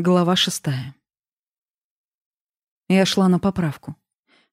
Глава шестая. Я шла на поправку.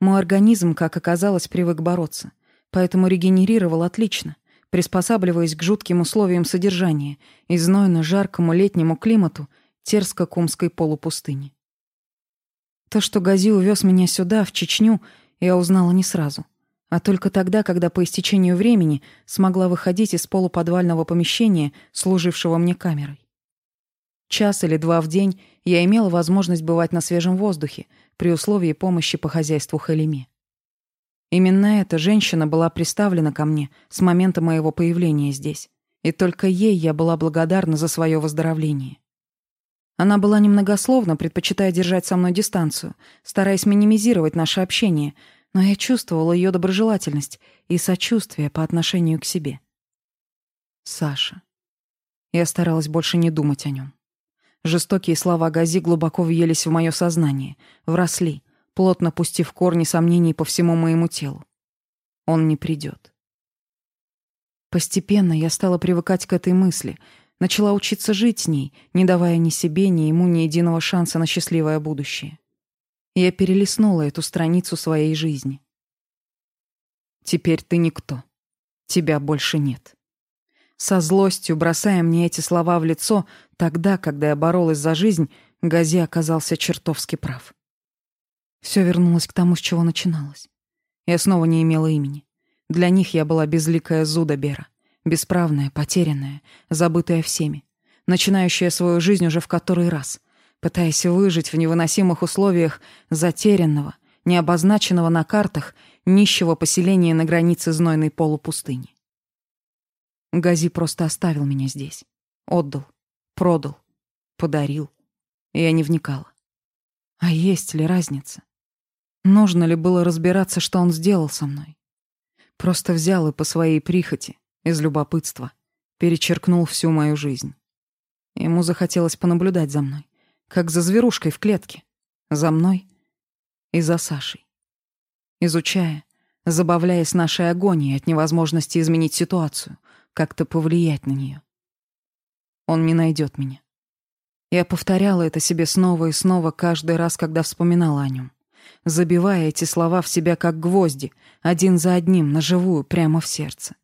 Мой организм, как оказалось, привык бороться, поэтому регенерировал отлично, приспосабливаясь к жутким условиям содержания и знойно-жаркому летнему климату Терско-Кумской полупустыни. То, что Гази увез меня сюда, в Чечню, я узнала не сразу, а только тогда, когда по истечению времени смогла выходить из полуподвального помещения, служившего мне камерой. Час или два в день я имела возможность бывать на свежем воздухе при условии помощи по хозяйству Халими. Именно эта женщина была приставлена ко мне с момента моего появления здесь, и только ей я была благодарна за свое выздоровление. Она была немногословна, предпочитая держать со мной дистанцию, стараясь минимизировать наше общение, но я чувствовала ее доброжелательность и сочувствие по отношению к себе. Саша. Я старалась больше не думать о нем. Жестокие слова Гази глубоко въелись в мое сознание, вросли, плотно пустив корни сомнений по всему моему телу. Он не придет. Постепенно я стала привыкать к этой мысли, начала учиться жить с ней, не давая ни себе, ни ему ни единого шанса на счастливое будущее. Я перелистнула эту страницу своей жизни. «Теперь ты никто. Тебя больше нет». Со злостью, бросая мне эти слова в лицо, Тогда, когда я боролась за жизнь, Гази оказался чертовски прав. Все вернулось к тому, с чего начиналось. Я снова не имела имени. Для них я была безликая Зуда Бера, бесправная, потерянная, забытая всеми, начинающая свою жизнь уже в который раз, пытаясь выжить в невыносимых условиях затерянного, необозначенного на картах, нищего поселения на границе знойной полупустыни. Гази просто оставил меня здесь. Отдал. Продал. Подарил. Я не вникала. А есть ли разница? Нужно ли было разбираться, что он сделал со мной? Просто взял и по своей прихоти, из любопытства, перечеркнул всю мою жизнь. Ему захотелось понаблюдать за мной, как за зверушкой в клетке. За мной и за Сашей. Изучая, забавляясь нашей агонией от невозможности изменить ситуацию, как-то повлиять на нее. Он не найдет меня. Я повторяла это себе снова и снова каждый раз, когда вспоминала о нем, забивая эти слова в себя как гвозди, один за одним, на живую, прямо в сердце.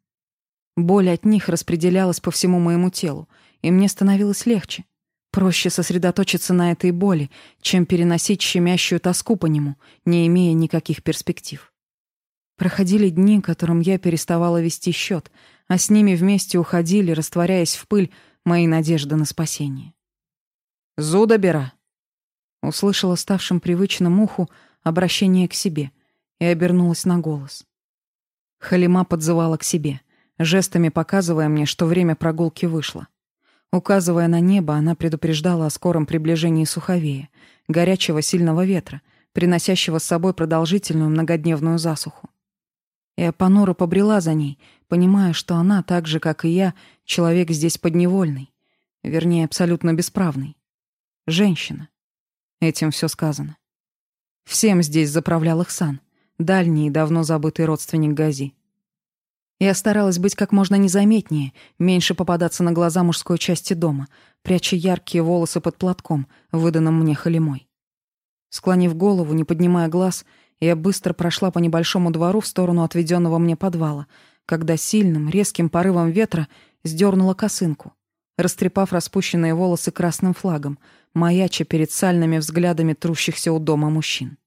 Боль от них распределялась по всему моему телу, и мне становилось легче. Проще сосредоточиться на этой боли, чем переносить щемящую тоску по нему, не имея никаких перспектив. Проходили дни, которым я переставала вести счет, а с ними вместе уходили, растворяясь в пыль, мои надежды на спасение. «Зудабера!» Услышала ставшим привычным уху обращение к себе и обернулась на голос. Халима подзывала к себе, жестами показывая мне, что время прогулки вышло. Указывая на небо, она предупреждала о скором приближении суховея, горячего сильного ветра, приносящего с собой продолжительную многодневную засуху. Я понуро побрела за ней, понимая, что она, так же, как и я, человек здесь подневольный, вернее, абсолютно бесправный. Женщина. Этим все сказано. Всем здесь заправлял Ихсан, дальний и давно забытый родственник Гази. Я старалась быть как можно незаметнее, меньше попадаться на глаза мужской части дома, пряча яркие волосы под платком, выданным мне халимой. Склонив голову, не поднимая глаз, я быстро прошла по небольшому двору в сторону отведенного мне подвала, когда сильным, резким порывом ветра сдернула косынку, растрепав распущенные волосы красным флагом, маяча перед сальными взглядами трущихся у дома мужчин.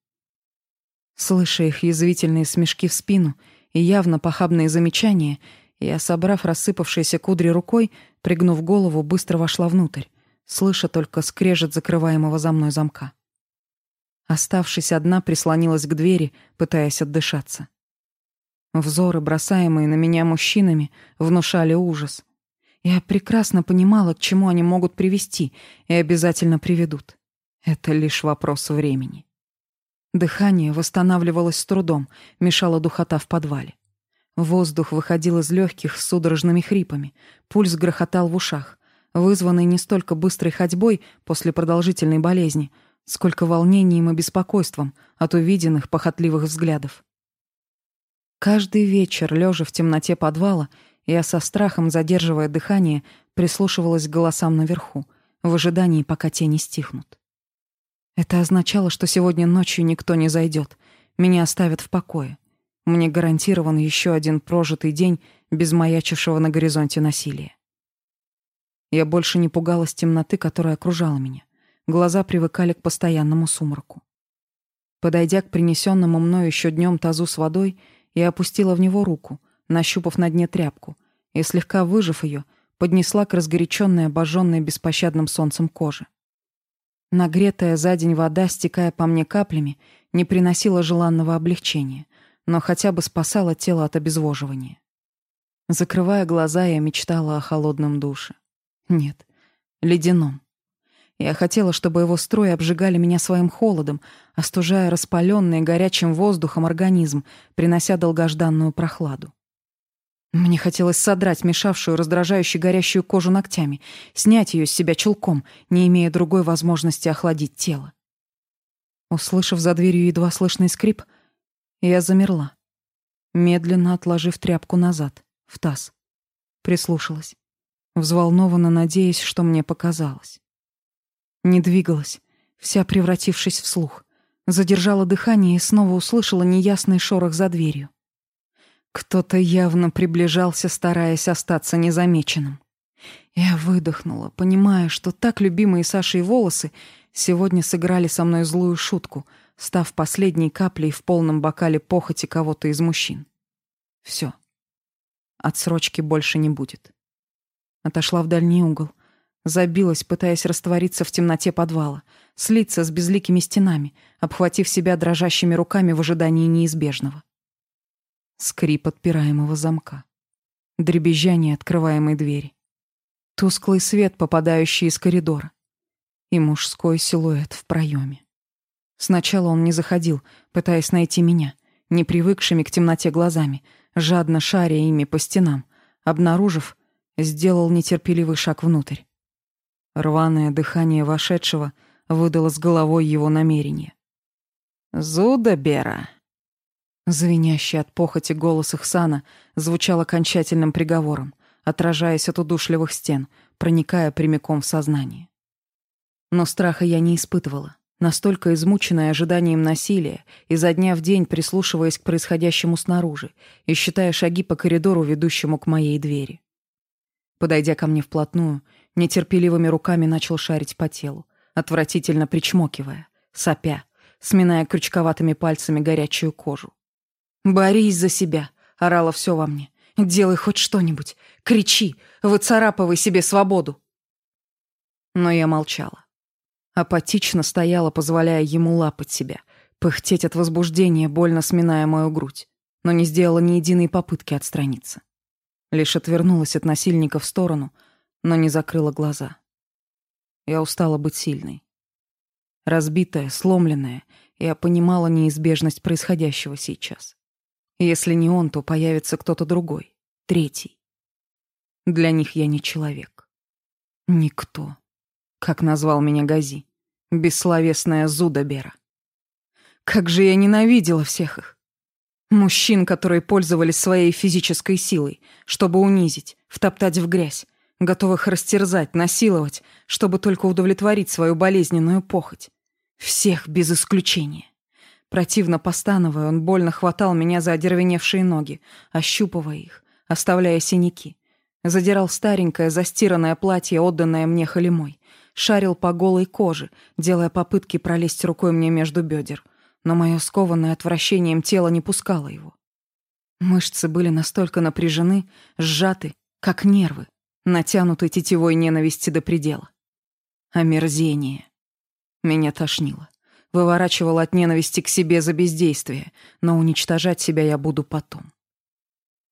Слыша их язвительные смешки в спину и явно похабные замечания, я, собрав рассыпавшиеся кудри рукой, пригнув голову, быстро вошла внутрь, слыша только скрежет закрываемого за мной замка. Оставшись одна, прислонилась к двери, пытаясь отдышаться. Взоры, бросаемые на меня мужчинами, внушали ужас. Я прекрасно понимала, к чему они могут привести, и обязательно приведут. Это лишь вопрос времени. Дыхание восстанавливалось с трудом, мешала духота в подвале. Воздух выходил из легких с судорожными хрипами, пульс грохотал в ушах, вызванный не столько быстрой ходьбой после продолжительной болезни, сколько волнением и беспокойством от увиденных похотливых взглядов. Каждый вечер, лежа в темноте подвала, я со страхом, задерживая дыхание, прислушивалась к голосам наверху, в ожидании, пока тени стихнут. Это означало, что сегодня ночью никто не зайдет, меня оставят в покое. Мне гарантирован еще один прожитый день без маячившего на горизонте насилия. Я больше не пугалась темноты, которая окружала меня. Глаза привыкали к постоянному сумраку. Подойдя к принесенному мною еще днем тазу с водой, и опустила в него руку, нащупав на дне тряпку, и, слегка выжив ее, поднесла к разгоряченной, обожженной беспощадным солнцем коже. Нагретая за день вода, стекая по мне каплями, не приносила желанного облегчения, но хотя бы спасала тело от обезвоживания. Закрывая глаза, я мечтала о холодном душе. Нет, ледяном. Я хотела, чтобы его струи обжигали меня своим холодом, остужая распаленный горячим воздухом организм, принося долгожданную прохладу. Мне хотелось содрать мешавшую, раздражающую горящую кожу ногтями, снять ее с себя чулком, не имея другой возможности охладить тело. Услышав за дверью едва слышный скрип, я замерла, медленно отложив тряпку назад, в таз. Прислушалась, взволнованно надеясь, что мне показалось. Не двигалась, вся превратившись в слух. Задержала дыхание и снова услышала неясный шорох за дверью. Кто-то явно приближался, стараясь остаться незамеченным. Я выдохнула, понимая, что так любимые Сашей волосы сегодня сыграли со мной злую шутку, став последней каплей в полном бокале похоти кого-то из мужчин. Все. Отсрочки больше не будет. Отошла в дальний угол, Забилась, пытаясь раствориться в темноте подвала, слиться с безликими стенами, обхватив себя дрожащими руками в ожидании неизбежного. Скрип отпираемого замка. Дребезжание открываемой двери. Тусклый свет, попадающий из коридора. И мужской силуэт в проеме. Сначала он не заходил, пытаясь найти меня, не привыкшими к темноте глазами, жадно шаря ими по стенам. Обнаружив, сделал нетерпеливый шаг внутрь. Рваное дыхание вошедшего выдало с головой его намерение. Зудабера. Звенящий от похоти голос Ихсана звучал окончательным приговором, отражаясь от удушливых стен, проникая прямиком в сознание. Но страха я не испытывала, настолько измученная ожиданием насилия, изо дня в день прислушиваясь к происходящему снаружи и считая шаги по коридору, ведущему к моей двери. Подойдя ко мне вплотную, нетерпеливыми руками начал шарить по телу, отвратительно причмокивая, сопя, сминая крючковатыми пальцами горячую кожу. «Борись за себя!» — орало все во мне. «Делай хоть что-нибудь! Кричи! Выцарапывай себе свободу!» Но я молчала. Апатично стояла, позволяя ему лапать себя, пыхтеть от возбуждения, больно сминая мою грудь, но не сделала ни единой попытки отстраниться. Лишь отвернулась от насильника в сторону — но не закрыла глаза. Я устала быть сильной. Разбитая, сломленная, я понимала неизбежность происходящего сейчас. Если не он, то появится кто-то другой, третий. Для них я не человек. Никто. Как назвал меня Гази. Бессловесная зудобера. Как же я ненавидела всех их. Мужчин, которые пользовались своей физической силой, чтобы унизить, втоптать в грязь, готовых растерзать, насиловать, чтобы только удовлетворить свою болезненную похоть. Всех без исключения. Противно постановая, он больно хватал меня за одервеневшие ноги, ощупывая их, оставляя синяки. Задирал старенькое, застиранное платье, отданное мне халимой. Шарил по голой коже, делая попытки пролезть рукой мне между бедер. Но мое скованное отвращением тело не пускало его. Мышцы были настолько напряжены, сжаты, как нервы, натянутой тетевой ненависти до предела. Омерзение. Меня тошнило. Выворачивало от ненависти к себе за бездействие, но уничтожать себя я буду потом.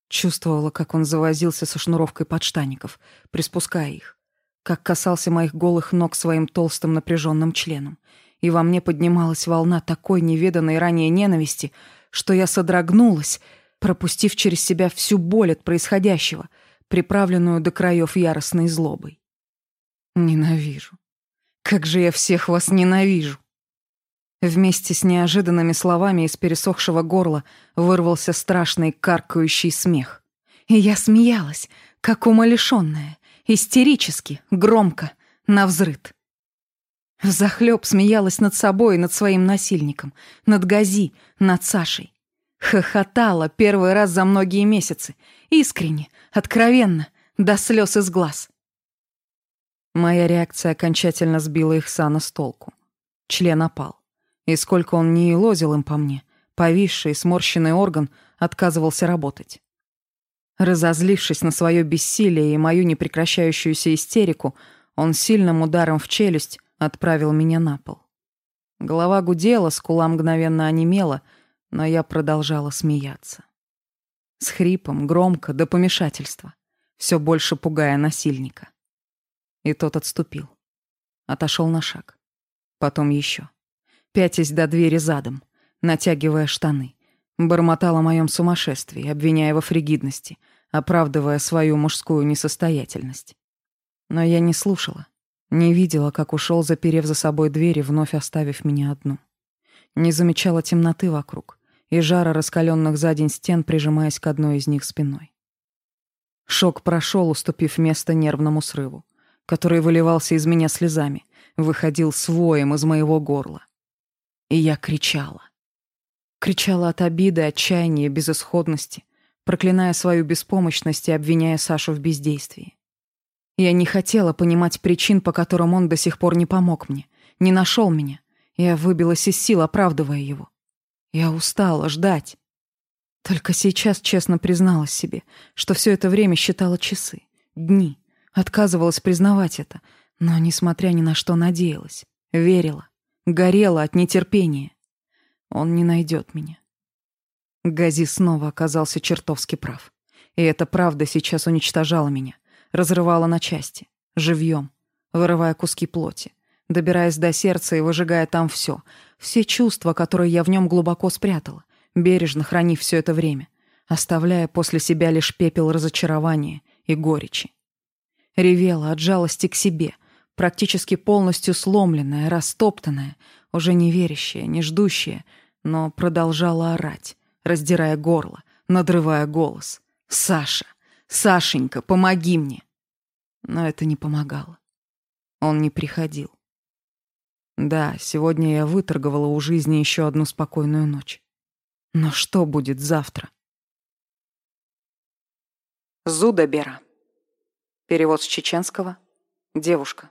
Чувствовала, как он завозился со шнуровкой подштаников, приспуская их, как касался моих голых ног своим толстым напряженным членом, и во мне поднималась волна такой неведанной ранее ненависти, что я содрогнулась, пропустив через себя всю боль от происходящего, приправленную до краев яростной злобой. «Ненавижу. Как же я всех вас ненавижу!» Вместе с неожиданными словами из пересохшего горла вырвался страшный каркающий смех. И я смеялась, как умалишенная, истерически, громко, навзрыд. Взахлеб смеялась над собой и над своим насильником, над Гази, над Сашей. Хохотала первый раз за многие месяцы. Искренне, откровенно, до слез из глаз. Моя реакция окончательно сбила их сана с толку. Член опал. И сколько он не елозил им по мне, повисший и сморщенный орган отказывался работать. Разозлившись на свое бессилие и мою непрекращающуюся истерику, он сильным ударом в челюсть отправил меня на пол. Голова гудела, скула мгновенно онемела — но я продолжала смеяться. С хрипом, громко, до помешательства, все больше пугая насильника. И тот отступил. Отошел на шаг. Потом еще. Пятясь до двери задом, натягивая штаны. Бормотал о моем сумасшествии, обвиняя во фригидности, оправдывая свою мужскую несостоятельность. Но я не слушала. Не видела, как ушел, заперев за собой дверь и вновь оставив меня одну. Не замечала темноты вокруг и жара раскаленных за день стен, прижимаясь к одной из них спиной. Шок прошел, уступив место нервному срыву, который выливался из меня слезами, выходил своим из моего горла. И я кричала. Кричала от обиды, отчаяния, безысходности, проклиная свою беспомощность и обвиняя Сашу в бездействии. Я не хотела понимать причин, по которым он до сих пор не помог мне, не нашел меня. Я выбилась из сил, оправдывая его. Я устала ждать. Только сейчас честно призналась себе, что все это время считала часы, дни, отказывалась признавать это, но, несмотря ни на что, надеялась, верила, горела от нетерпения. Он не найдет меня. Гази снова оказался чертовски прав. И эта правда сейчас уничтожала меня, разрывала на части, живьем, вырывая куски плоти, добираясь до сердца и выжигая там все, все чувства, которые я в нем глубоко спрятала, бережно хранив все это время, оставляя после себя лишь пепел разочарования и горечи. Ревела от жалости к себе, практически полностью сломленная, растоптанная, уже не верящая, не ждущая, но продолжала орать, раздирая горло, надрывая голос. «Саша! Сашенька, помоги мне!» Но это не помогало. Он не приходил. Да, сегодня я выторговала у жизни еще одну спокойную ночь. Но что будет завтра? Зудабера. Перевод с чеченского. Девушка.